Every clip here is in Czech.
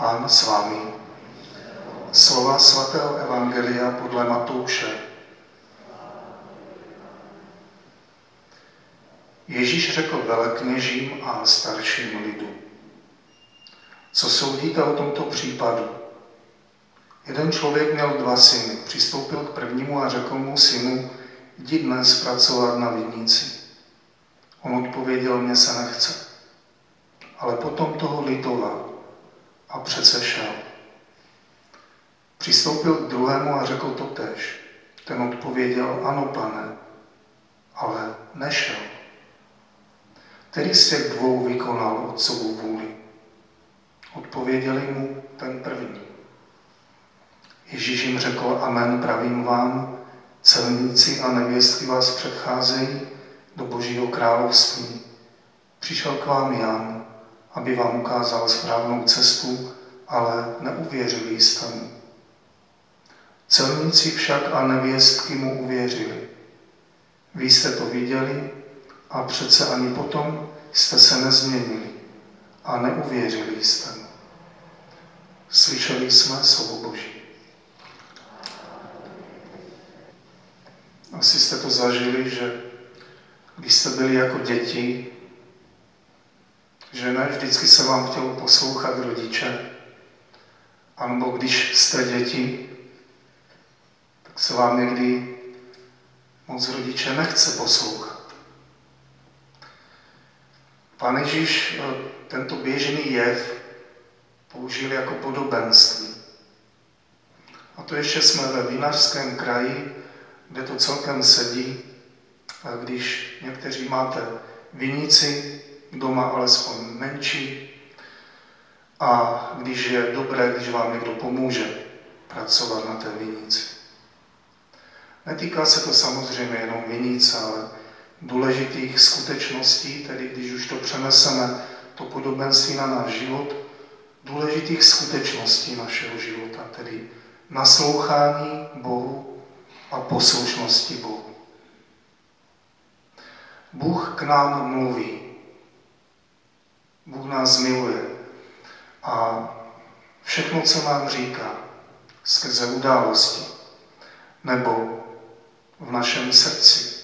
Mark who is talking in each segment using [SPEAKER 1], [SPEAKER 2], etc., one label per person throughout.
[SPEAKER 1] Pán s vámi. Slova svatého Evangelia podle Matouše. Ježíš řekl velekněžím a starším lidu. Co soudíte o tomto případu? Jeden člověk měl dva syny. Přistoupil k prvnímu a řekl mu synu, jdi dnes pracovat na vidnici. On odpověděl, mně se nechce. Ale potom toho litoval a přece šel. Přistoupil k druhému a řekl to tež. Ten odpověděl, ano pane, ale nešel. Který z těch dvou vykonal otcovou vůli? Odpověděli mu ten první. Ježíš jim řekl, amen, pravím vám, celníci a nevěstky vás předcházejí do Božího království. Přišel k vám Jan, aby vám ukázal správnou cestu, ale neuvěřili jste mu. Celníci však a nevěstky mu uvěřili. Vy jste to viděli a přece ani potom jste se nezměnili a neuvěřili jste mu. Slyšeli jsme slovo Boží. Asi jste to zažili, že když jste byli jako děti, že ne vždycky se vám chtělo poslouchat rodiče, anebo když jste děti, tak se vám někdy moc rodiče nechce poslouchat. Pán Ježíš eh, tento běžný jev použil jako podobenství. A to ještě jsme ve vinařském kraji, kde to celkem sedí, když někteří máte vinici doma alespoň menší a když je dobré, když vám někdo pomůže pracovat na té vinici. Netýká se to samozřejmě jenom vinice, ale důležitých skutečností, tedy když už to přeneseme, to podobenství na náš život, důležitých skutečností našeho života, tedy naslouchání Bohu a poslušnosti Bohu. Bůh k nám mluví. Bůh nás miluje. A všechno, co nám říká, skrze události, nebo v našem srdci,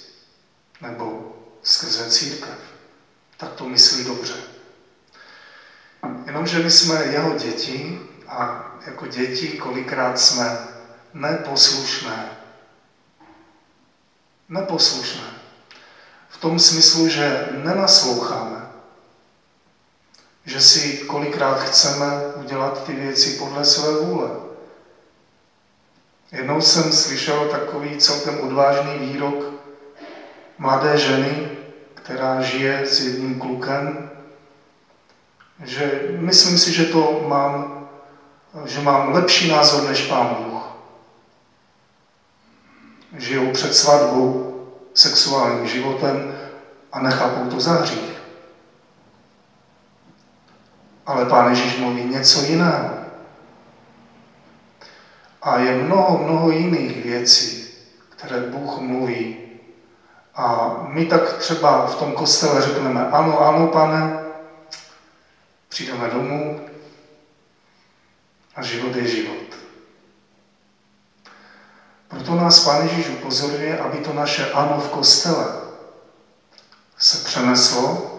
[SPEAKER 1] nebo skrze církev, tak to myslí dobře. Jenomže my jsme jeho děti a jako děti kolikrát jsme neposlušné. Neposlušné. V tom smyslu, že nenasloucháme. Že si kolikrát chceme udělat ty věci podle své vůle. Jednou jsem slyšel takový celkem odvážný výrok mladé ženy, která žije s jedním klukem, že myslím si, že to mám, že mám lepší názor než pán Bůh. Žijou před svatbou sexuálním životem a nechápou to za hřích. Ale Pán Ježíš mluví něco jiného. A je mnoho, mnoho jiných věcí, které Bůh mluví. A my tak třeba v tom kostele řekneme, ano, ano, pane, přijdeme domů a život je život. Proto nás Pán Ježíš upozorňuje, aby to naše ano v kostele se přeneslo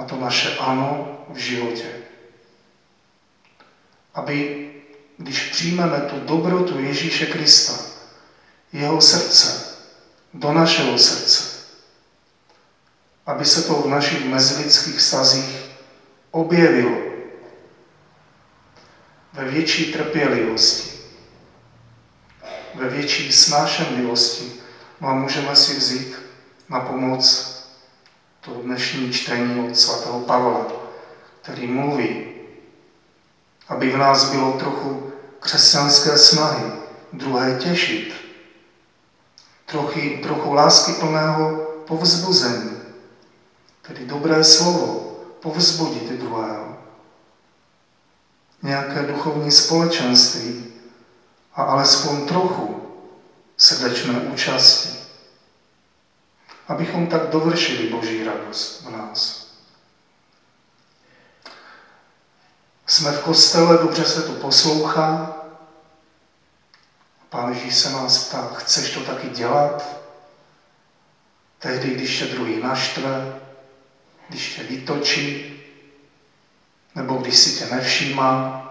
[SPEAKER 1] na to naše ano v životě. Aby, když přijmeme tu dobrotu Ježíše Krista, jeho srdce, do našeho srdce, aby se to v našich mezilidských vztazích objevilo ve větší trpělivosti, ve větší snášenlivosti. No a můžeme si vzít na pomoc to dnešní čtení od svatého Pavla, který mluví, aby v nás bylo trochu křesťanské snahy, druhé těšit, trochy, trochu lásky plného povzbuzení, tedy dobré slovo, povzbudit druhého. Nějaké duchovní společenství, a alespoň trochu srdečné účasti, abychom tak dovršili Boží radost v nás. Jsme v kostele, dobře se to poslouchá. Pán Ježíš se nás ptá, chceš to taky dělat? Tehdy, když tě druhý naštve, když tě vytočí, nebo když si tě nevšímá,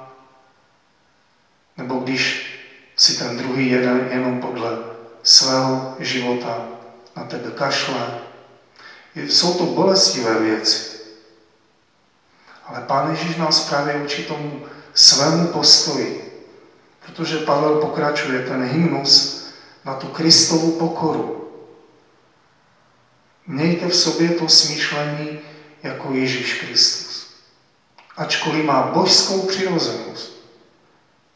[SPEAKER 1] nebo když si ten druhý jede jenom podle svého života na tebe kašle. Jsou to bolestivé věci. Ale Pán Ježíš nás právě učí tomu svému postoji, protože Pavel pokračuje ten hymnus na tu Kristovu pokoru. Mějte v sobě to smýšlení jako Ježíš Kristus. Ačkoliv má božskou přirozenost,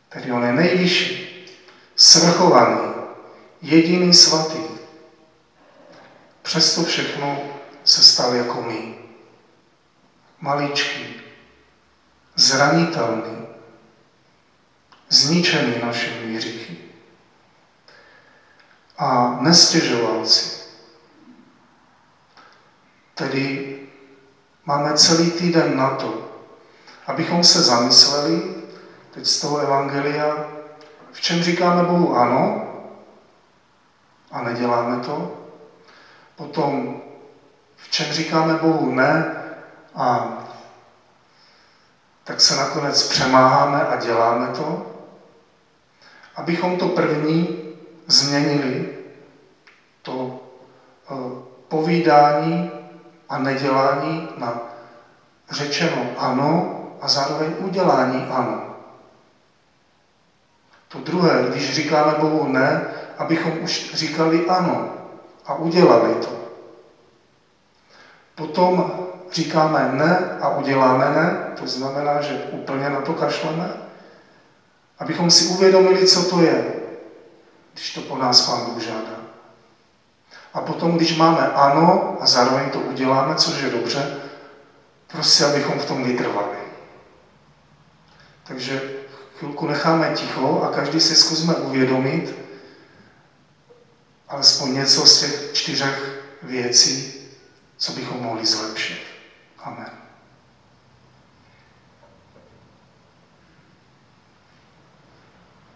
[SPEAKER 1] tedy on je nejvyšší, svrchovaný, jediný svatý. Přesto všechno se stal jako my. Maličký, zranitelný, zničený našimi hříchy. A nestěžoval si. Tedy máme celý týden na to, abychom se zamysleli teď z toho evangelia, v čem říkáme Bohu ano a neděláme to. Potom, v čem říkáme Bohu ne a tak se nakonec přemáháme a děláme to. Abychom to první změnili, to eh, povídání a nedělání na řečeno ano a zároveň udělání ano. To druhé, když říkáme Bohu ne, abychom už říkali ano a udělali to. Potom říkáme ne a uděláme ne, to znamená, že úplně na to kašleme, abychom si uvědomili, co to je, když to po nás Pán Bůh žádá. A potom, když máme ano a zároveň to uděláme, což je dobře, prostě abychom v tom vytrvali. Takže chvilku necháme ticho a každý si zkusme uvědomit alespoň něco z těch čtyřech věcí, co bychom mohli zlepšit. Amen.